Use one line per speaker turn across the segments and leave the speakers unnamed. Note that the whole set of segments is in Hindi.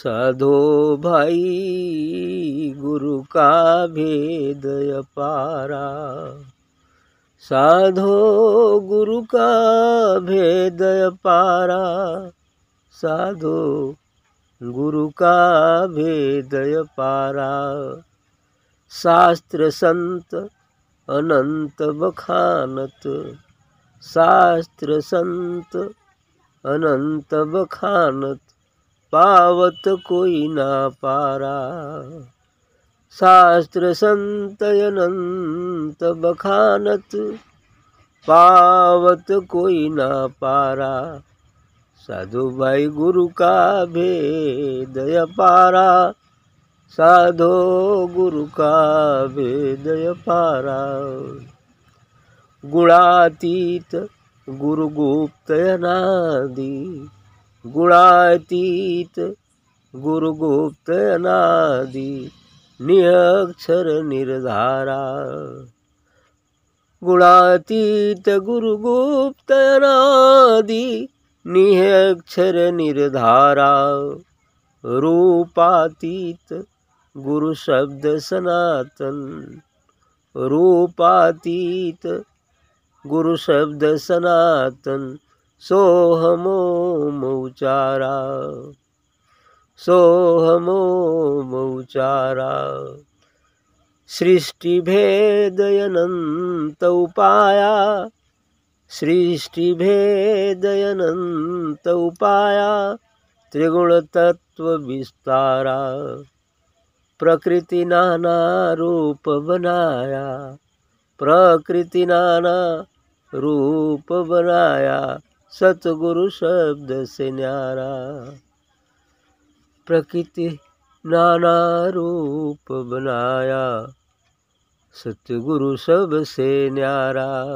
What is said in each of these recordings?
साधो भाई, गुरु का भेद अपारा। साधो गुरु का भेद अपारा। साधो गुरु का भेद अपारा। शास्त्र संत अनंत बखानत। शास्त्र संत अनंत बखानत। पावत कोई ना पारा। शास्त्र संत बखानत, पावत कोई ना पारा। साधु भाई गुरु का भेद पारा साधो गुरु का भेद पारा गुणातीत गुरु गुप्त अनादि। गुणातीत गुरु गुप्त अनादि नियक्षर निर्धारा। गुणातीत गुरु गुप्त अनादि नियक्षर निर्धारा। रूपातीत गुरु शब्द सनातन। रूपातीत गुरु शब्द सनातन। सोहमो मौचारा, सोहमो मऊचारा सृष्टि भेद अनंत उपाया सृष्टि भेद अनंत उपाया त्रिगुण तत्व विस्तारा प्रकृति नाना रूप बनाया, प्रकृति नाना रूप बनाया। सतगुरु शब्द से न्यारा। प्रकृति नाना रूप बनाया। सतगुरु सबसे न्यारा।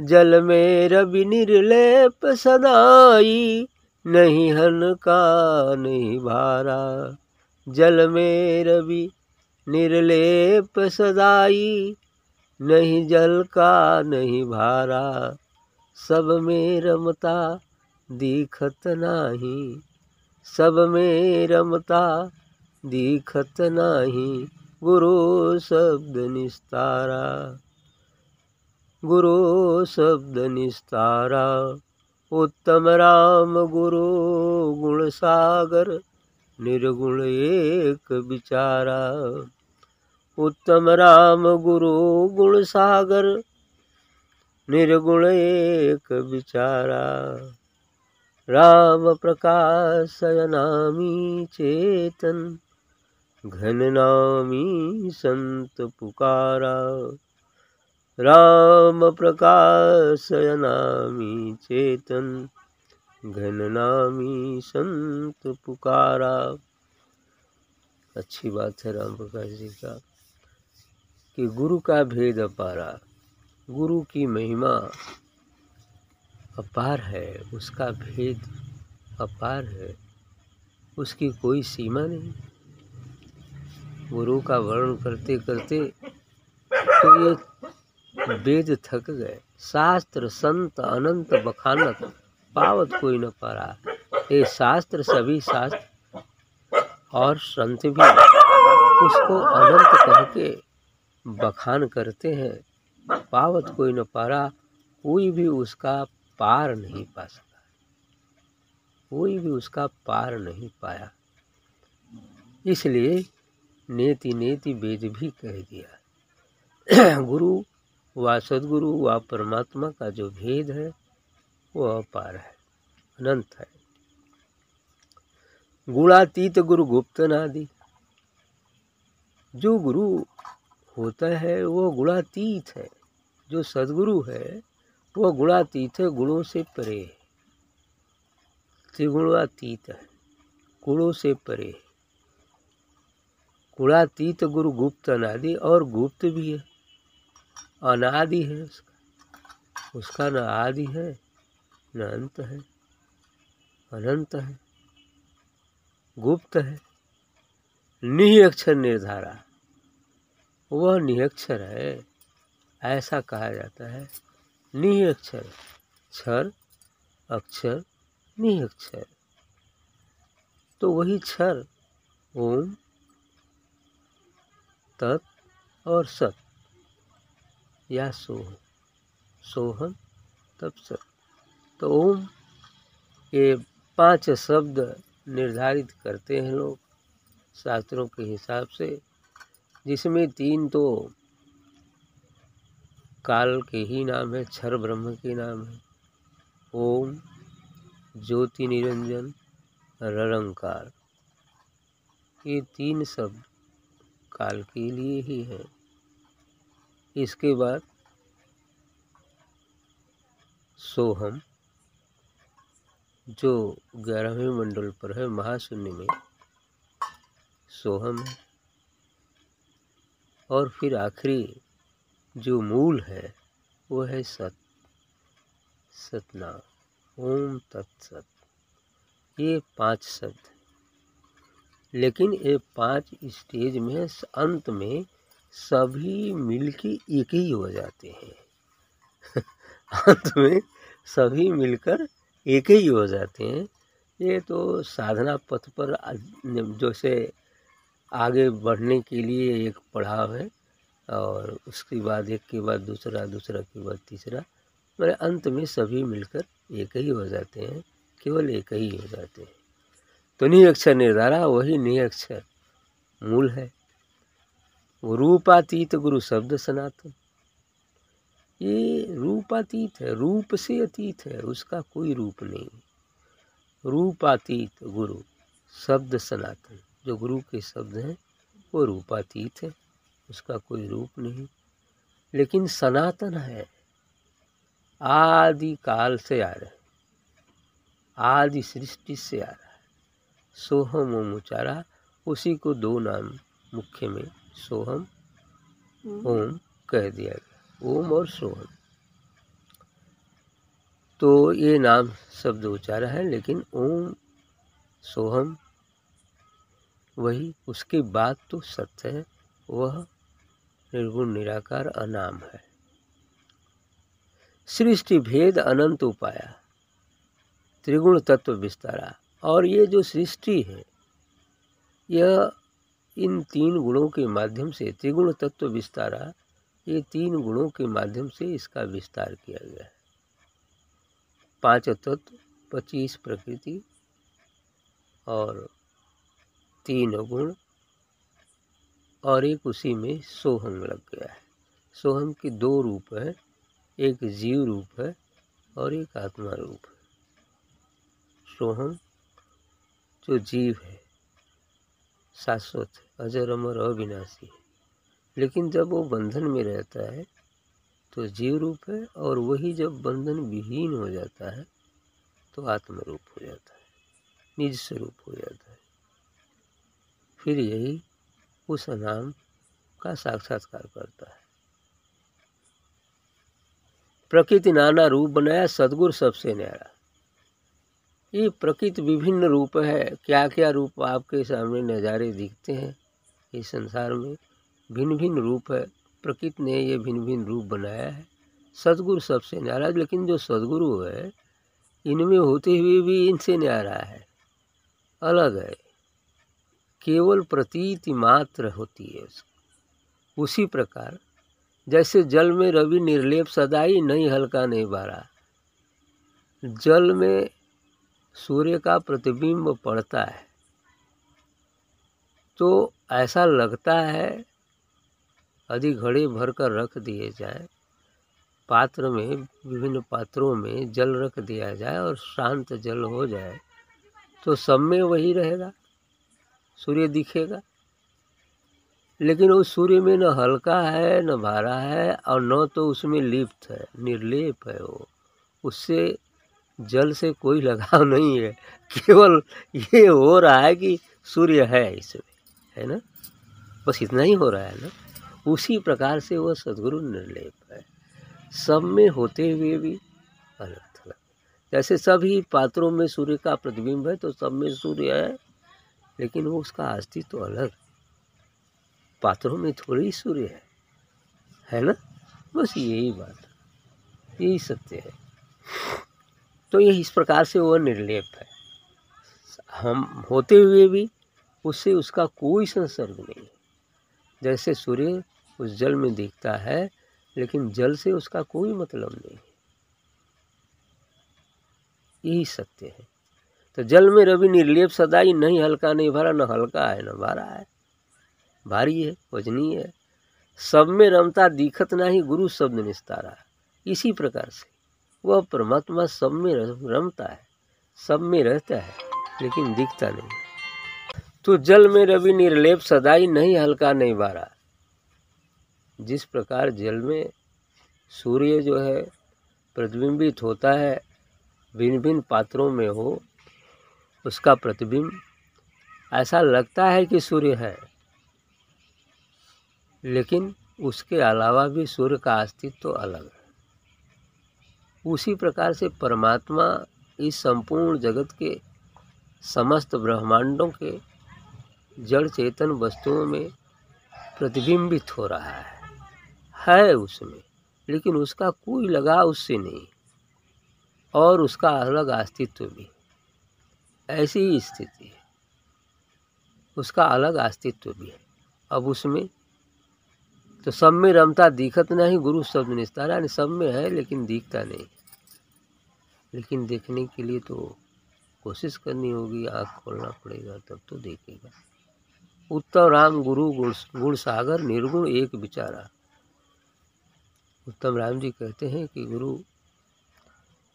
जल में रवि निर्लेप सदाई, नहीं हन का नहीं भारा। जल में रवि निर्लेप सदाई, नहीं जल का नहीं भारा। सब में रमता दिखत नाही। सब में रमता दिखत नाही। गुरु शब्द निस्तारा। गुरु शब्द निस्तारा। उत्तम राम गुरु गुण सागर, निर्गुण एक विचारा उत्तम राम गुरु गुण सागर निर्गुण एक विचारा राम प्रकाश नामी चेतन, घन नामी संत पुकारा। राम प्रकाश नामी चेतन, घन नामी संत पुकारा। अच्छी बात है राम प्रकाश जी का, कि गुरु का भेद अपारा। गुरु की महिमा अपार है, उसका भेद अपार है, उसकी कोई सीमा नहीं। गुरु का वर्णन करते करते तो ये वेद थक गए। शास्त्र संत अनंत बखानत पावत कोई न पारा। ये शास्त्र सभी शास्त्र और संत भी उसको अनंत कह के बखान करते हैं। पावत कोई न पारा, कोई भी उसका पार नहीं पा सका। कोई भी उसका पार नहीं पाया। इसलिए नेति नेति वेद भी कह दिया। गुरु व सदगुरु व परमात्मा का जो भेद है, वो अपार है, अनंत है। गुणातीत गुरु गुप्त नादि जो गुरु होता है, वो गुणातीत है। जो सदगुरु है, वो गुणातीत है, गुणों से परे त्रिगुणातीत है, गुणों से परे गुणातीत गुरु गुप्त अनादि और गुप्त भी है। अनादि है उसका। उसका न आदि है, न अंत है, अनंत है। गुप्त है। निअक्षर निर्धारा। वह निअक्षर है, ऐसा कहा जाता है। निअक्षर क्षर, अक्षर निअक्षर तो वही क्षर, ओम, तत् और सत। या सोहम सोहम तब सत तो ओम, ये पाँच शब्द निर्धारित करते हैं लोग, शास्त्रों के हिसाब से। जिसमें तीन तो काल के ही नाम है, क्षर ब्रह्म के नाम है। ओम, ज्योति निरंजन, ररंकार। ये तीन शब्द काल के लिए ही हैं। इसके बाद सोहम, जो ग्यारहवें मंडल पर है महाशून्य में, सोहम है। और फिर आखिरी जो मूल है, वो है सत। सतनाम ओम तत्सत। ये पाँच शब्द लेकिन ये पाँच स्टेज में अंत में सभी मिलके एक ही हो जाते हैं। अंत में सभी मिलकर एक ही हो जाते हैं। ये तो साधना पथ पर, जैसे आगे बढ़ने के लिए एक पढ़ाव है और उसके बाद एक के बाद दूसरा दूसरा के बाद तीसरा। मेरे अंत में सभी मिलकर एक ही हो जाते हैं, केवल एक ही हो जाते हैं। तो नहीं अक्षर निर्धारा, वही नहीं अक्षर मूल है। वो रूपातीत गुरु शब्द सनातन। ये रूपातीत है, रूप से अतीत है, उसका कोई रूप नहीं। रूपातीत गुरु शब्द सनातन। जो गुरु के शब्द हैं, वो रूपातीत है। उसका कोई रूप नहीं। लेकिन सनातन है। आदि काल से आ रहे आदि सृष्टि से आ रहा है। सोहम ओम उचारा उसी को दो नाम मुख्य में सोहम, ओम कह दिया गया। ओम और सोहम। तो ये नाम शब्द उच्चारा है, लेकिन ओम, सोहम वही उसकी बात तो सत्य है, वह निर्गुण, निराकार, अनाम है। सृष्टि भेद अनंत उपाया, त्रिगुण तत्व विस्तारा। और ये जो सृष्टि है, यह इन तीन गुणों के माध्यम से, त्रिगुण तत्व विस्तारा, ये तीन गुणों के माध्यम से इसका विस्तार किया गया है। पाँच तत्व, पच्चीस प्रकृति और तीन गुण और एक उसी में सोहम लग गया है। सोहम के दो रूप है, एक जीव रूप है और एक आत्मा रूप है। सोहम जो जीव है, शाश्वत है अजर अमर अविनाशी है। लेकिन जब वो बंधन में रहता है तो जीव रूप है और वही जब बंधन विहीन हो जाता है तो आत्मरूप हो जाता है, निज स्वरूप हो जाता है। फिर यही उस नाम का साक्षात्कार करता है। प्रकृति नाना रूप बनाया, सदगुरु सबसे न्यारा। ये प्रकृति विभिन्न रूप है क्या क्या रूप आपके सामने नज़ारे दिखते हैं, इस संसार में भिन्न भिन्न रूप है। प्रकृति ने ये भिन्न भिन्न रूप बनाया है, सदगुरु सबसे न्यारा, लेकिन जो सदगुरु है, इनमें होते हुए भी इनसे न्यारा है, अलग है। केवल प्रतीति मात्र होती है उसकी उसी प्रकार, जैसे जल में रवि निर्लेप सदाई नहीं हल्का नहीं बारा। जल में सूर्य का प्रतिबिंब पड़ता है। तो ऐसा लगता है यदि घड़े भर कर रख दिए जाए, पात्र में, विभिन्न पात्रों में जल रख दिया जाए और शांत जल हो जाए तो सब में वही रहेगा। सूर्य दिखेगा। लेकिन उस सूर्य में न हल्का है, न भारा है और न तो उसमें लिप्त है, निर्लेप है वो। उससे जल से कोई लगाव नहीं है, केवल ये हो रहा है कि सूर्य है इसमें, है ना? बस इतना ही हो रहा है ना? उसी प्रकार से वह सदगुरु निर्लेप है। सब में होते हुए भी अलग थलग जैसे सभी पात्रों में सूर्य का प्रतिबिंब है तो सब में सूर्य है। लेकिन वो उसका अस्तित्व तो अलग। पात्रों में थोड़ी सूर्य है है ना? बस यही बात, यही सत्य है। तो ये इस प्रकार से वह निर्लेप है। हम होते हुए भी उससे उसका कोई संसर्ग नहीं। जैसे सूर्य उस जल में दिखता है, लेकिन जल से उसका कोई मतलब नहीं। यही सत्य है। तो जल में रवि निर्लेप सदाई, नहीं हल्का नहीं भरा, न हल्का है, न भारा है। भारी है वजनी है। सब में रमता दिखत नहीं, गुरु शब्द निस्तारा इसी प्रकार से वह परमात्मा सब में रमता है, सब में रहता है, लेकिन दिखता नहीं तो जल में रवि निर्लेप सदाई, नहीं हल्का, नहीं बारा जिस प्रकार जल में सूर्य जो है, प्रतिबिंबित होता है भिन्न भिन्न पात्रों में हो उसका प्रतिबिंब। ऐसा लगता है कि सूर्य है, लेकिन उसके अलावा भी सूर्य का अस्तित्व तो अलग है। उसी प्रकार से परमात्मा इस संपूर्ण जगत के समस्त ब्रह्मांडों के जड़ चेतन वस्तुओं में प्रतिबिंबित हो रहा है। है उसमें, लेकिन उसका कोई लगाव उससे नहीं, और उसका अलग अस्तित्व भी। ऐसी ही स्थिति है। उसका अलग अस्तित्व भी है। अब उसमें तो सब में रमता दिखत नहीं, गुरु शब्द निस्तारा नहीं सब में है लेकिन दिखता नहीं। लेकिन देखने के लिए तो कोशिश करनी होगी, आँख खोलना पड़ेगा, तब तो देखेगा। उत्तम राम, गुरु गुण गुण सागर, निर्गुण, एक विचारा उत्तम राम जी कहते हैं कि गुरु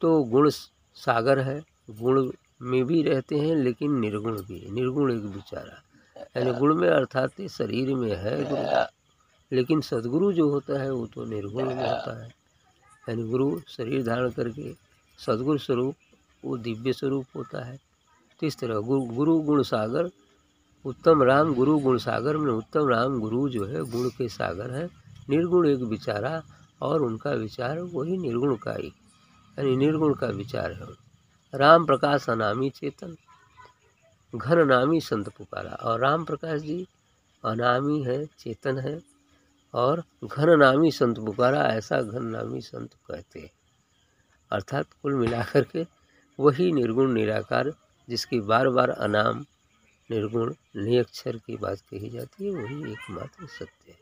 तो गुण सागर है, गुण में भी रहते हैं लेकिन निर्गुण भी निर्गुण एक विचारा यानी गुण में अर्थात शरीर में है गुरु। लेकिन सदगुरु जो होता है वो तो निर्गुण में होता है। यानी गुरु शरीर धारण करके सदगुरु स्वरूप वो दिव्य स्वरूप होता है। तो इस तरह गुरु गुरु गुण सागर उत्तम राम गुरु गुण सागर में उत्तम राम गुरु जो है गुण के सागर है। निर्गुण एक विचारा और उनका विचार वही निर्गुण का ही यानी निर्गुण का विचार है। राम प्रकाश अनामी चेतन, घन नामी संत पुकारा। और राम प्रकाश जी अनामी है, चेतन है, और घन नामी संत पुकारा ऐसा घन नामी संत कहते हैं। अर्थात कुल मिलाकर के वही निर्गुण निराकार जिसकी बार बार अनाम, निर्गुण, निरक्षर की बात कही जाती है, वही एकमात्र सत्य है।